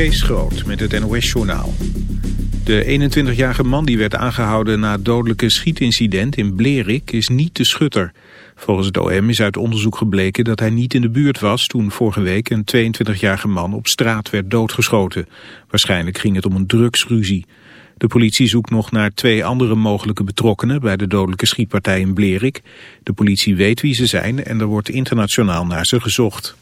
Kees met het NOS-journaal. De 21-jarige man die werd aangehouden na het dodelijke schietincident in Blerik is niet de schutter. Volgens het OM is uit onderzoek gebleken dat hij niet in de buurt was toen vorige week een 22-jarige man op straat werd doodgeschoten. Waarschijnlijk ging het om een drugsruzie. De politie zoekt nog naar twee andere mogelijke betrokkenen bij de dodelijke schietpartij in Blerik. De politie weet wie ze zijn en er wordt internationaal naar ze gezocht.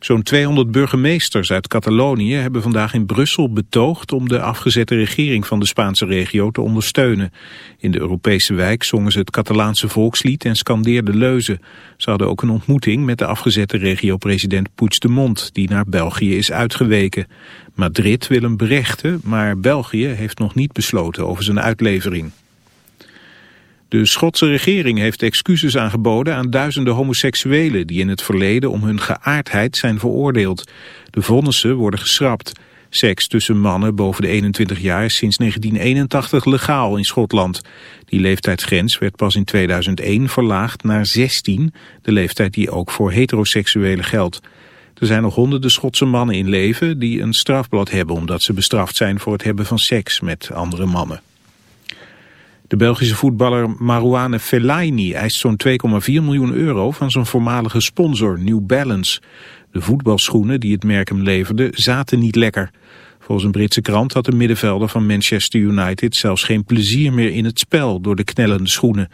Zo'n 200 burgemeesters uit Catalonië hebben vandaag in Brussel betoogd om de afgezette regering van de Spaanse regio te ondersteunen. In de Europese wijk zongen ze het Catalaanse volkslied en scandeerden leuzen. Ze hadden ook een ontmoeting met de afgezette regio-president Puigdemont, die naar België is uitgeweken. Madrid wil hem berechten, maar België heeft nog niet besloten over zijn uitlevering. De Schotse regering heeft excuses aangeboden aan duizenden homoseksuelen die in het verleden om hun geaardheid zijn veroordeeld. De vonnissen worden geschrapt. Seks tussen mannen boven de 21 jaar is sinds 1981 legaal in Schotland. Die leeftijdsgrens werd pas in 2001 verlaagd naar 16, de leeftijd die ook voor heteroseksuelen geldt. Er zijn nog honderden Schotse mannen in leven die een strafblad hebben omdat ze bestraft zijn voor het hebben van seks met andere mannen. De Belgische voetballer Marouane Fellaini eist zo'n 2,4 miljoen euro van zijn voormalige sponsor New Balance. De voetbalschoenen die het merk hem leverde zaten niet lekker. Volgens een Britse krant had de middenvelder van Manchester United zelfs geen plezier meer in het spel door de knellende schoenen.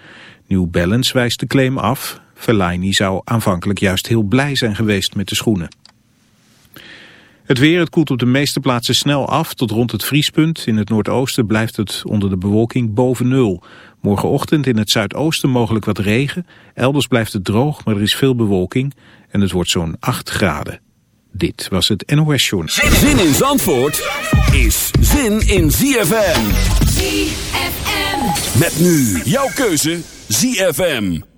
New Balance wijst de claim af. Fellaini zou aanvankelijk juist heel blij zijn geweest met de schoenen. Het weer, het koelt op de meeste plaatsen snel af tot rond het vriespunt. In het noordoosten blijft het onder de bewolking boven nul. Morgenochtend in het zuidoosten mogelijk wat regen. Elders blijft het droog, maar er is veel bewolking. En het wordt zo'n 8 graden. Dit was het NOS Journal. Zin in Zandvoort is zin in ZFM. ZFM. Met nu jouw keuze ZFM.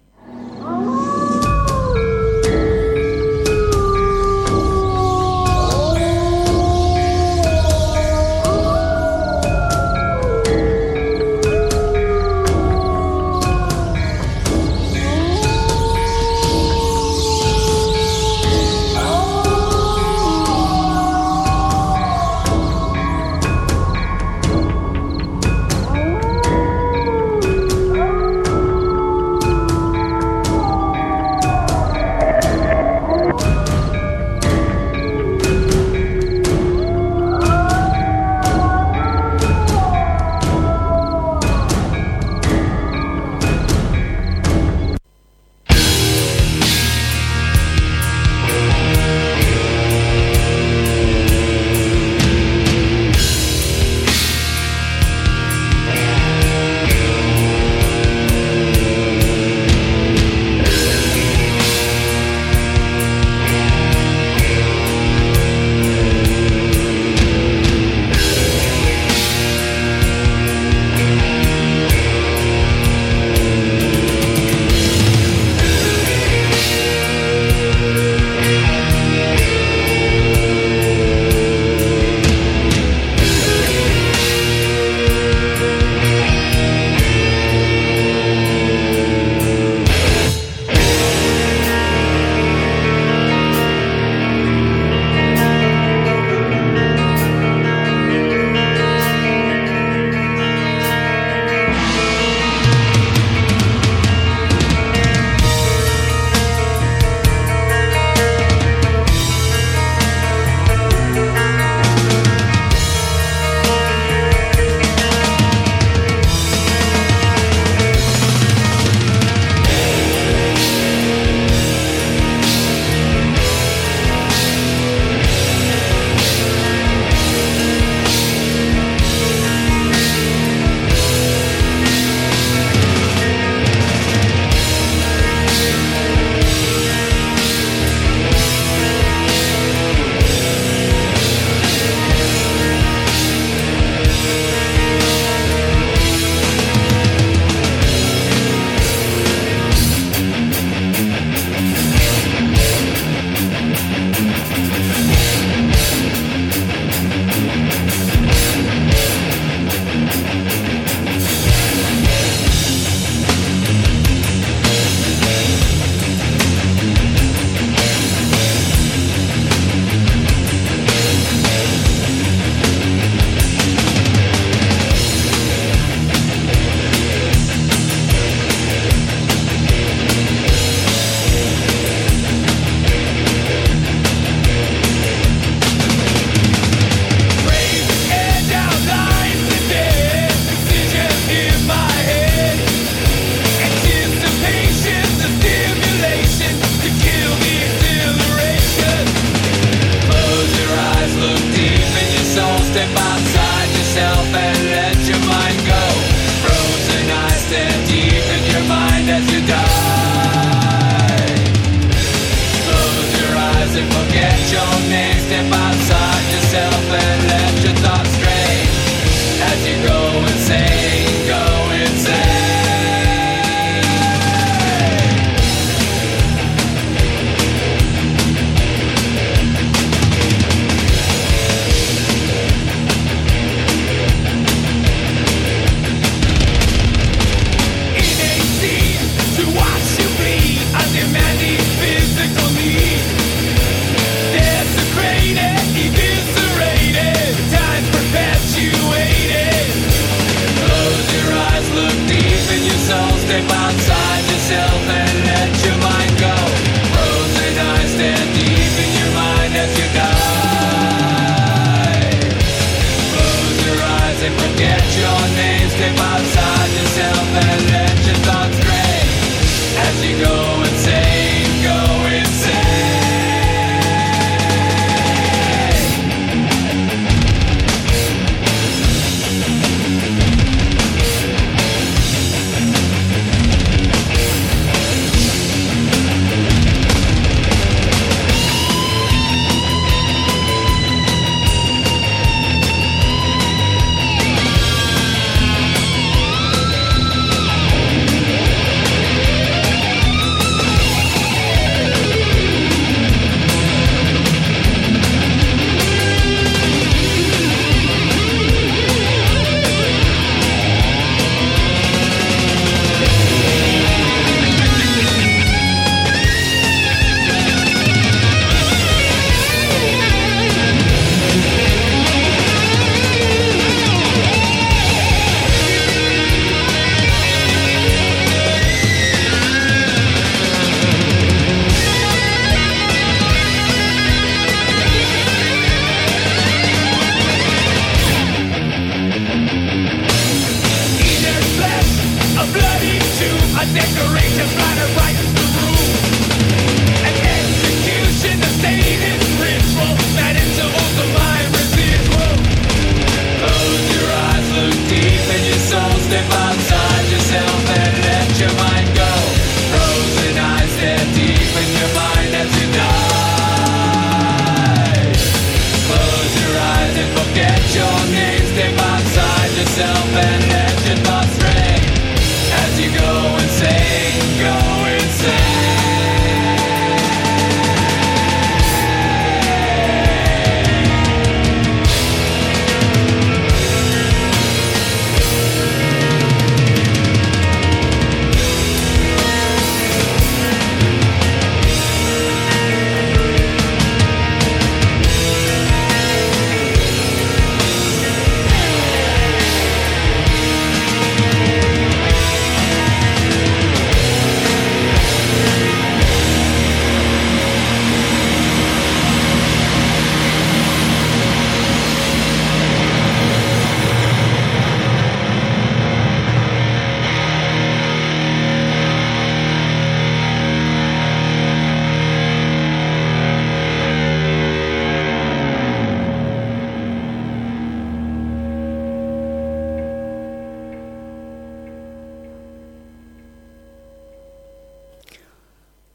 by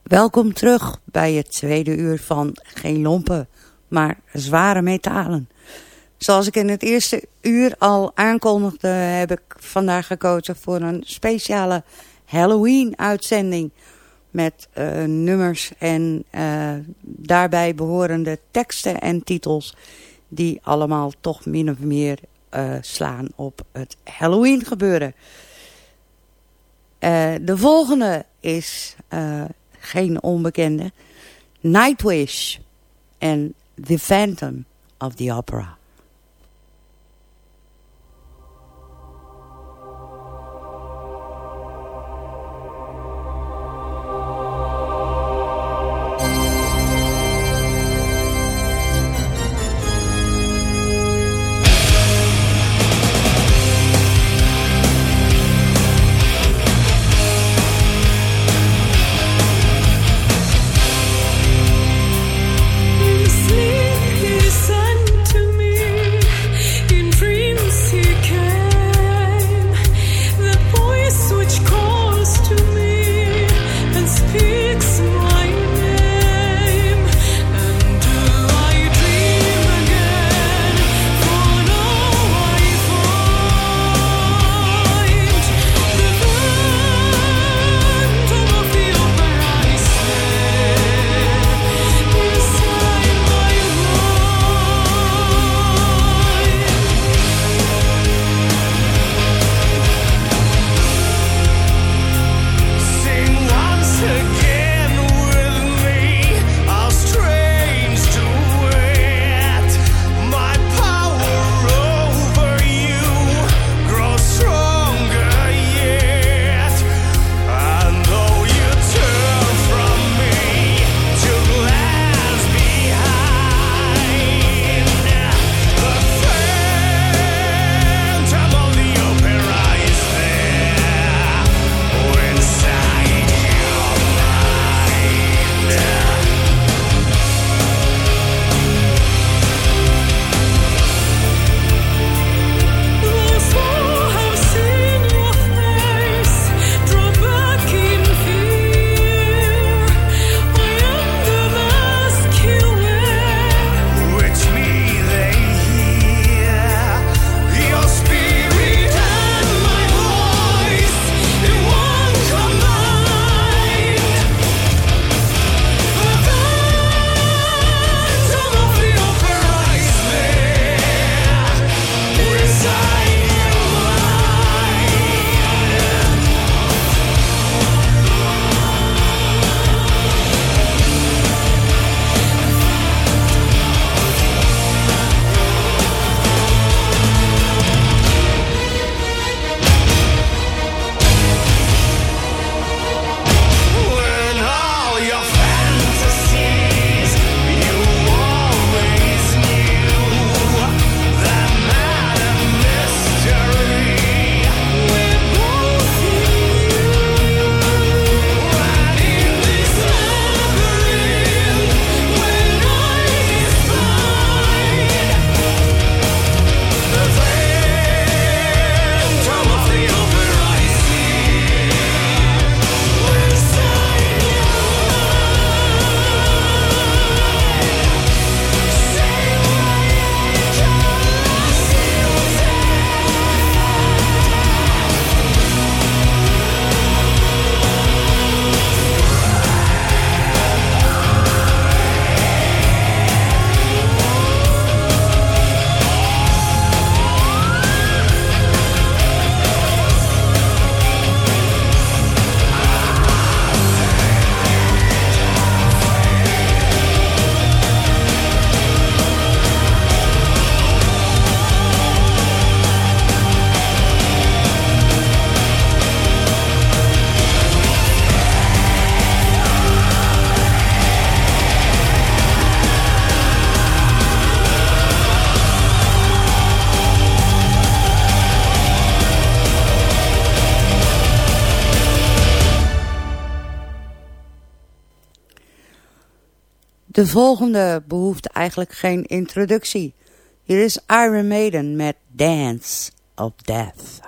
Welkom terug bij het tweede uur van geen lompen, maar zware metalen. Zoals ik in het eerste uur al aankondigde, heb ik vandaag gekozen voor een speciale Halloween-uitzending. Met eh, nummers en eh, daarbij behorende teksten en titels die allemaal toch min of meer eh, slaan op het Halloween gebeuren. de volgende is geen onbekende. Nightwish en The Phantom of the Opera. De volgende behoeft eigenlijk geen introductie. Hier is Iron Maiden met Dance of Death.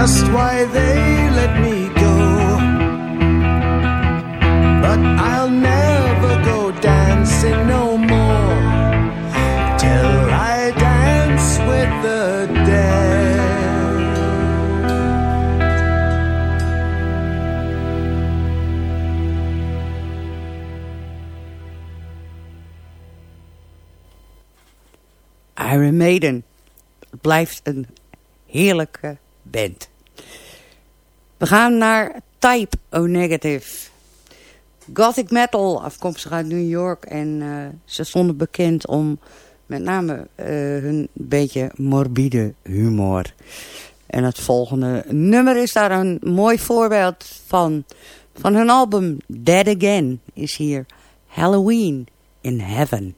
just why they let me go. But I'll never go dancing no more till I dance with the dead. Iron Maiden blijft een heerlijke We gaan naar Type O Negative. Gothic metal, afkomstig uit New York. En eh, ze stonden bekend om met name eh, hun beetje morbide humor. En het volgende nummer is daar een mooi voorbeeld van. Van hun album Dead Again is hier Halloween in Heaven.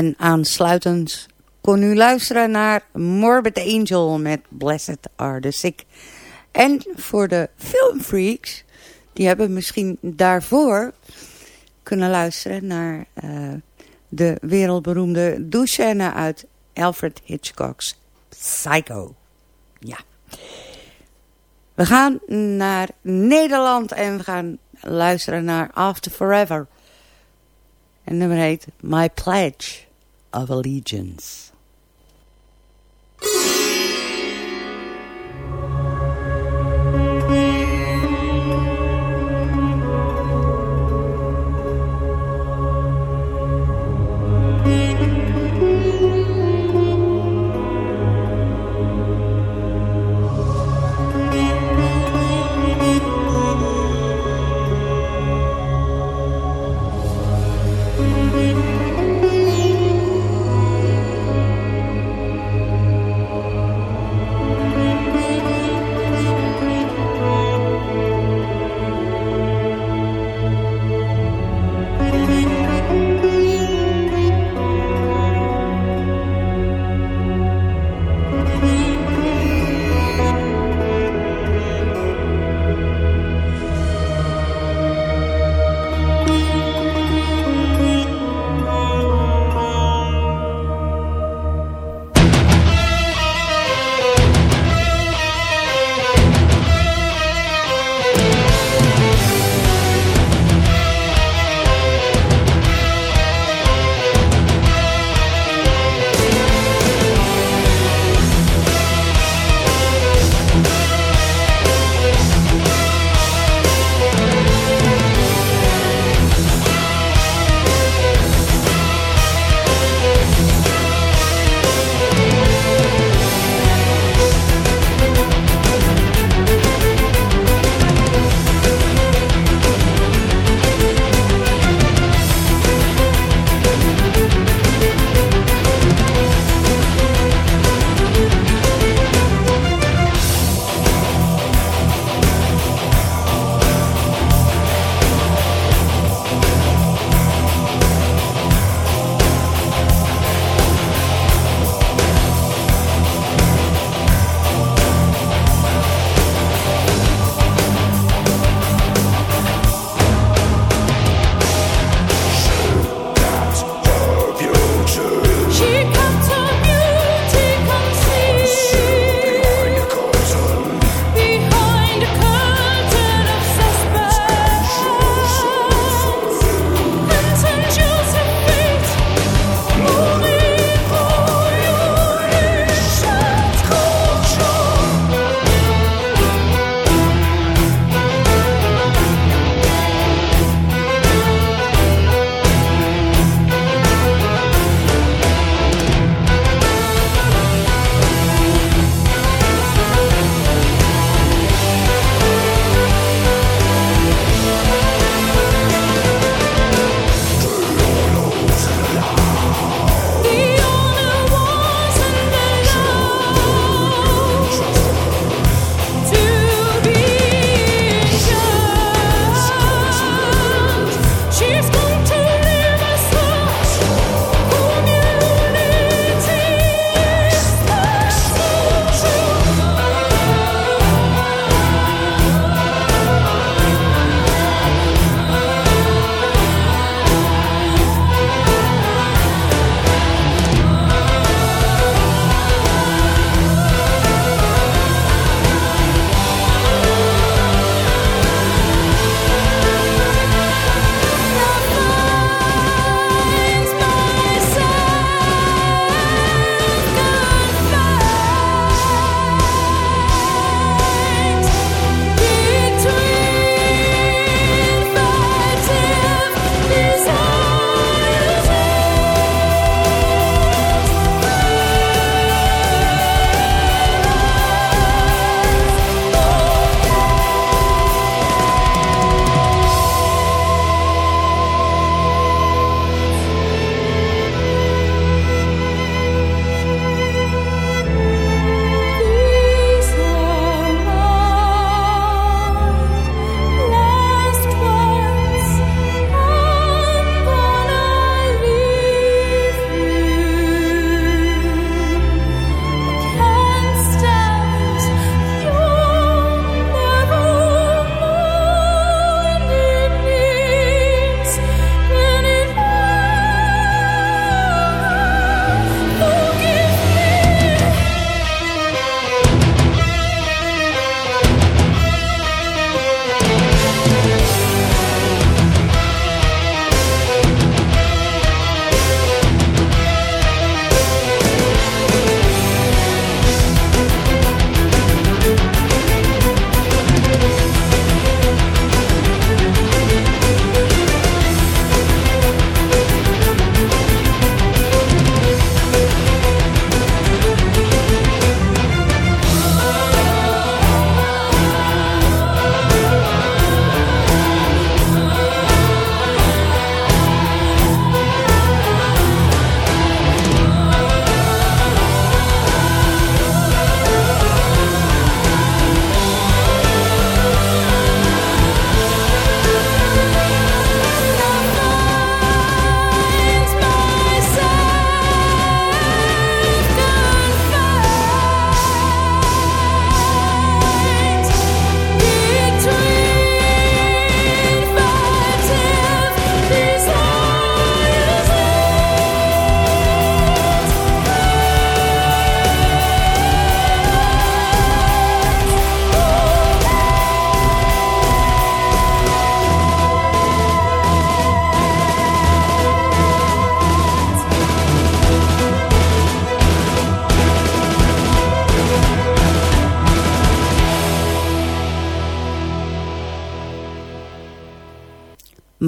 En aansluitend kon u luisteren naar Morbid Angel met Blessed Are the Sick. En voor de filmfreaks, die hebben misschien daarvoor kunnen luisteren naar eh, de wereldberoemde douchescène uit Alfred Hitchcock's Psycho. Ja. We gaan naar Nederland en we gaan luisteren naar After Forever. En nummer heet My Pledge of Allegiance.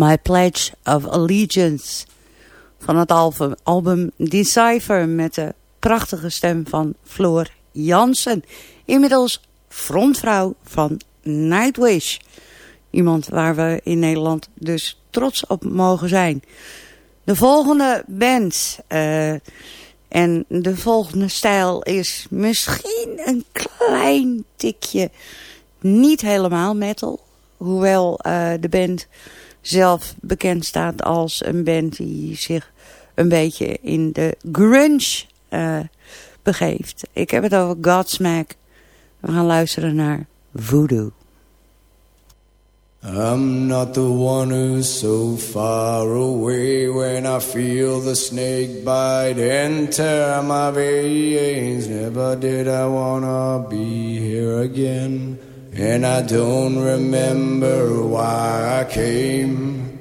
My Pledge of Allegiance. Van het album, Decipher met de prachtige stem van Floor Jansen. Inmiddels frontvrouw van Nightwish. Iemand waar we in Nederland dus trots op mogen zijn. De volgende band eh, en de volgende stijl is misschien een klein tikje niet helemaal metal. Hoewel eh, de band zelf bekend staat als een band die zich een beetje in de grunge eh, begeeft. Ik heb het over Godsmack. We gaan luisteren naar Voodoo. I'm not the one who's so far away when I feel the snake bite enter my veins. Never did I wanna be here again, and I don't remember why I came.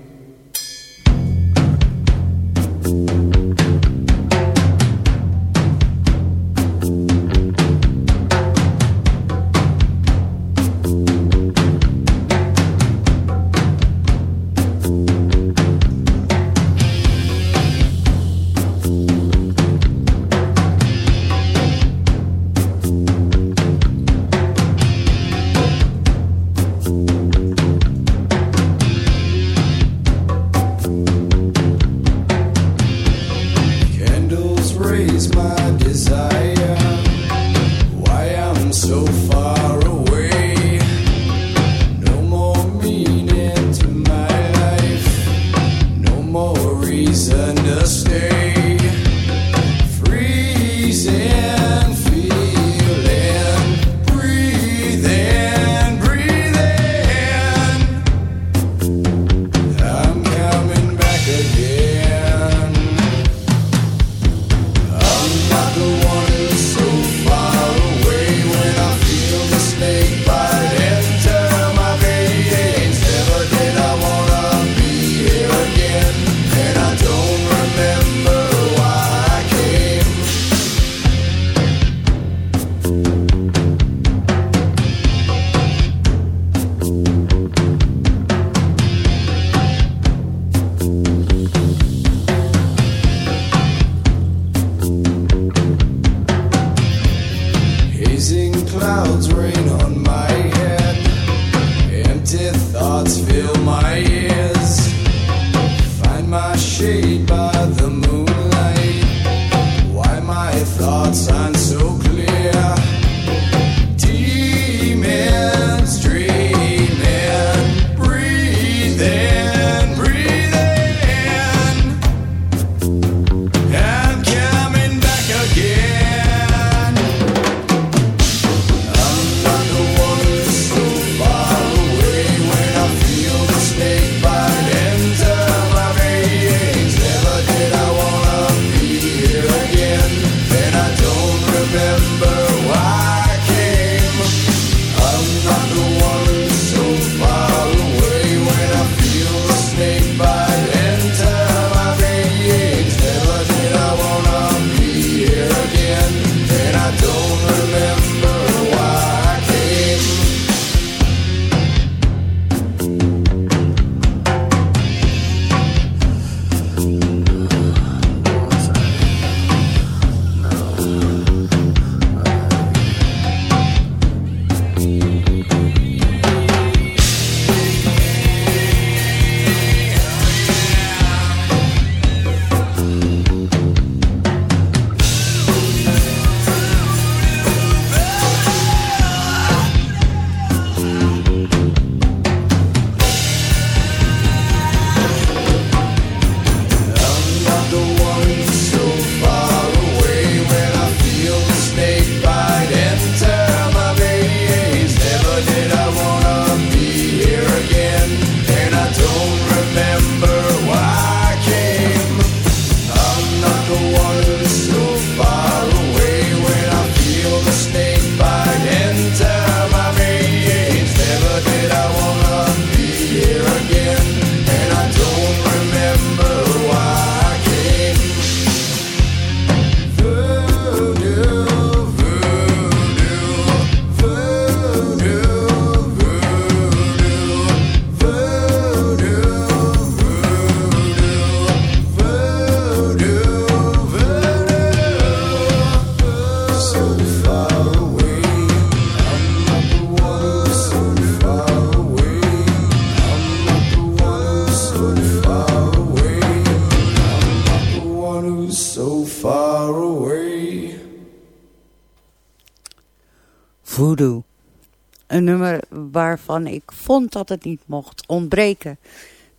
waarvan ik vond dat het niet mocht ontbreken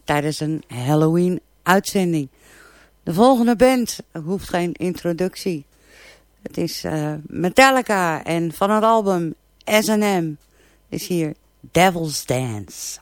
tijdens een Halloween-uitzending. De volgende band hoeft geen introductie. Het is eh, Metallica en van het album S&M is hier Devil's Dance.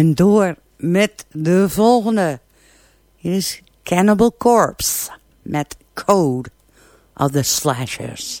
En door met de volgende. Is Cannibal Corpse met Code of the Slashers.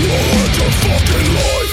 You're the fucking liar.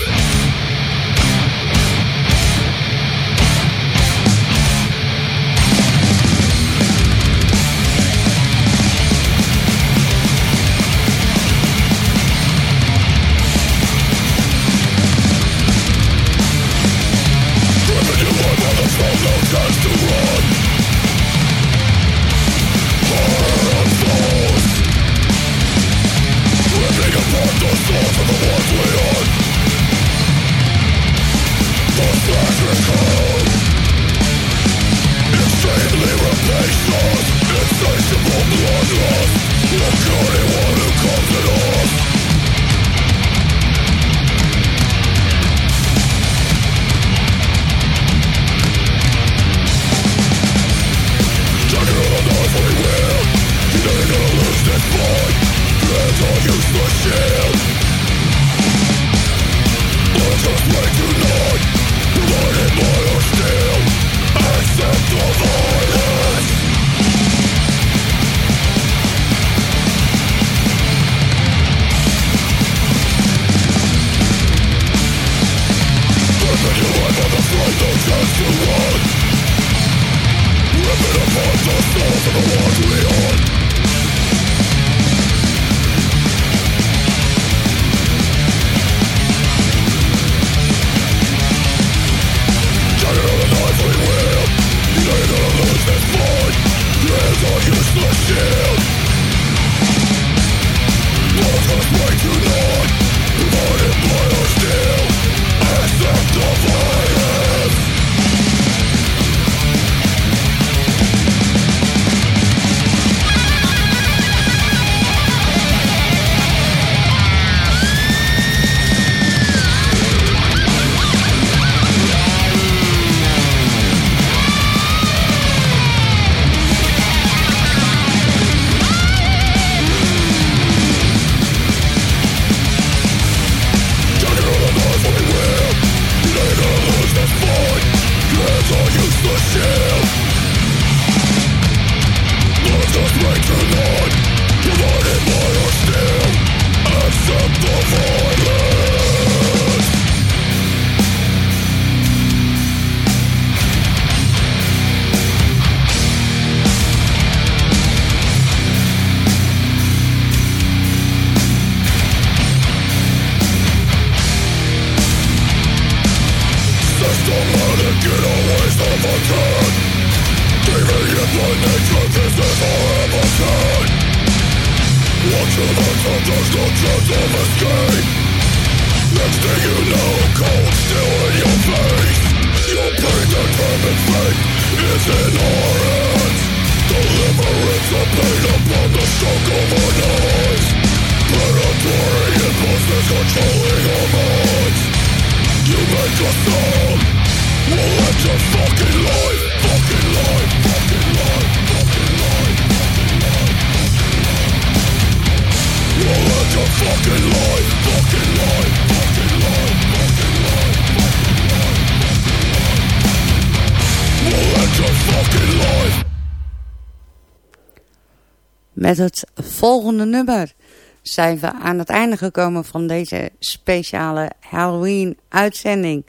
Met het volgende nummer zijn we aan het einde gekomen van deze speciale Halloween-uitzending.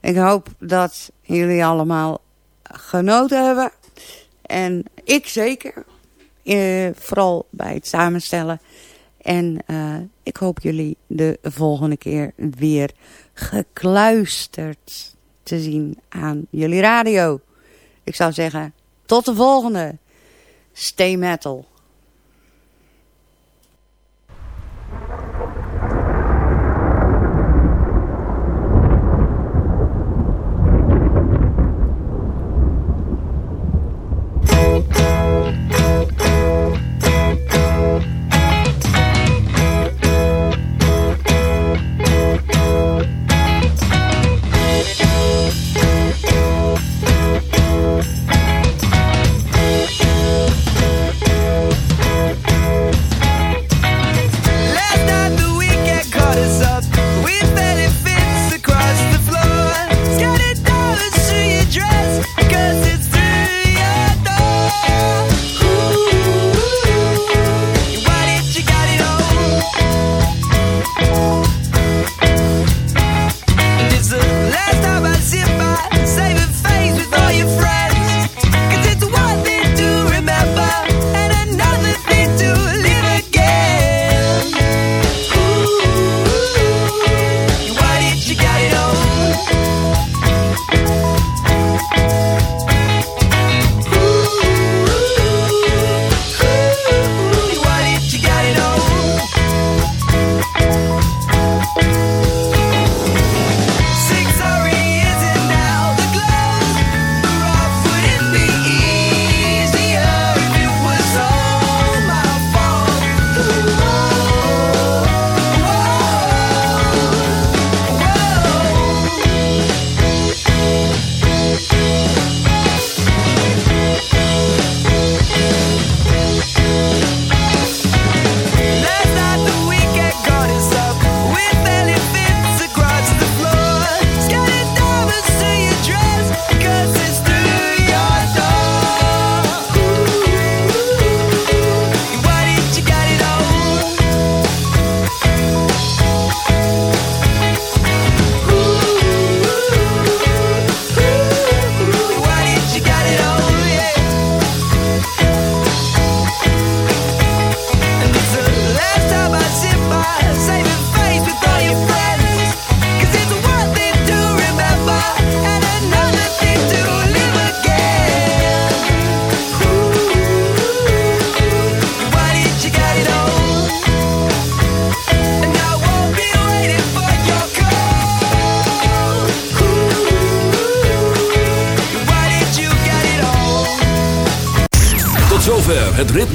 Ik hoop dat jullie allemaal genoten hebben. En ik zeker. Eh, vooral bij het samenstellen. En eh, ik hoop jullie de volgende keer weer gekluisterd te zien aan jullie radio. Ik zou zeggen, tot de volgende. Stay metal.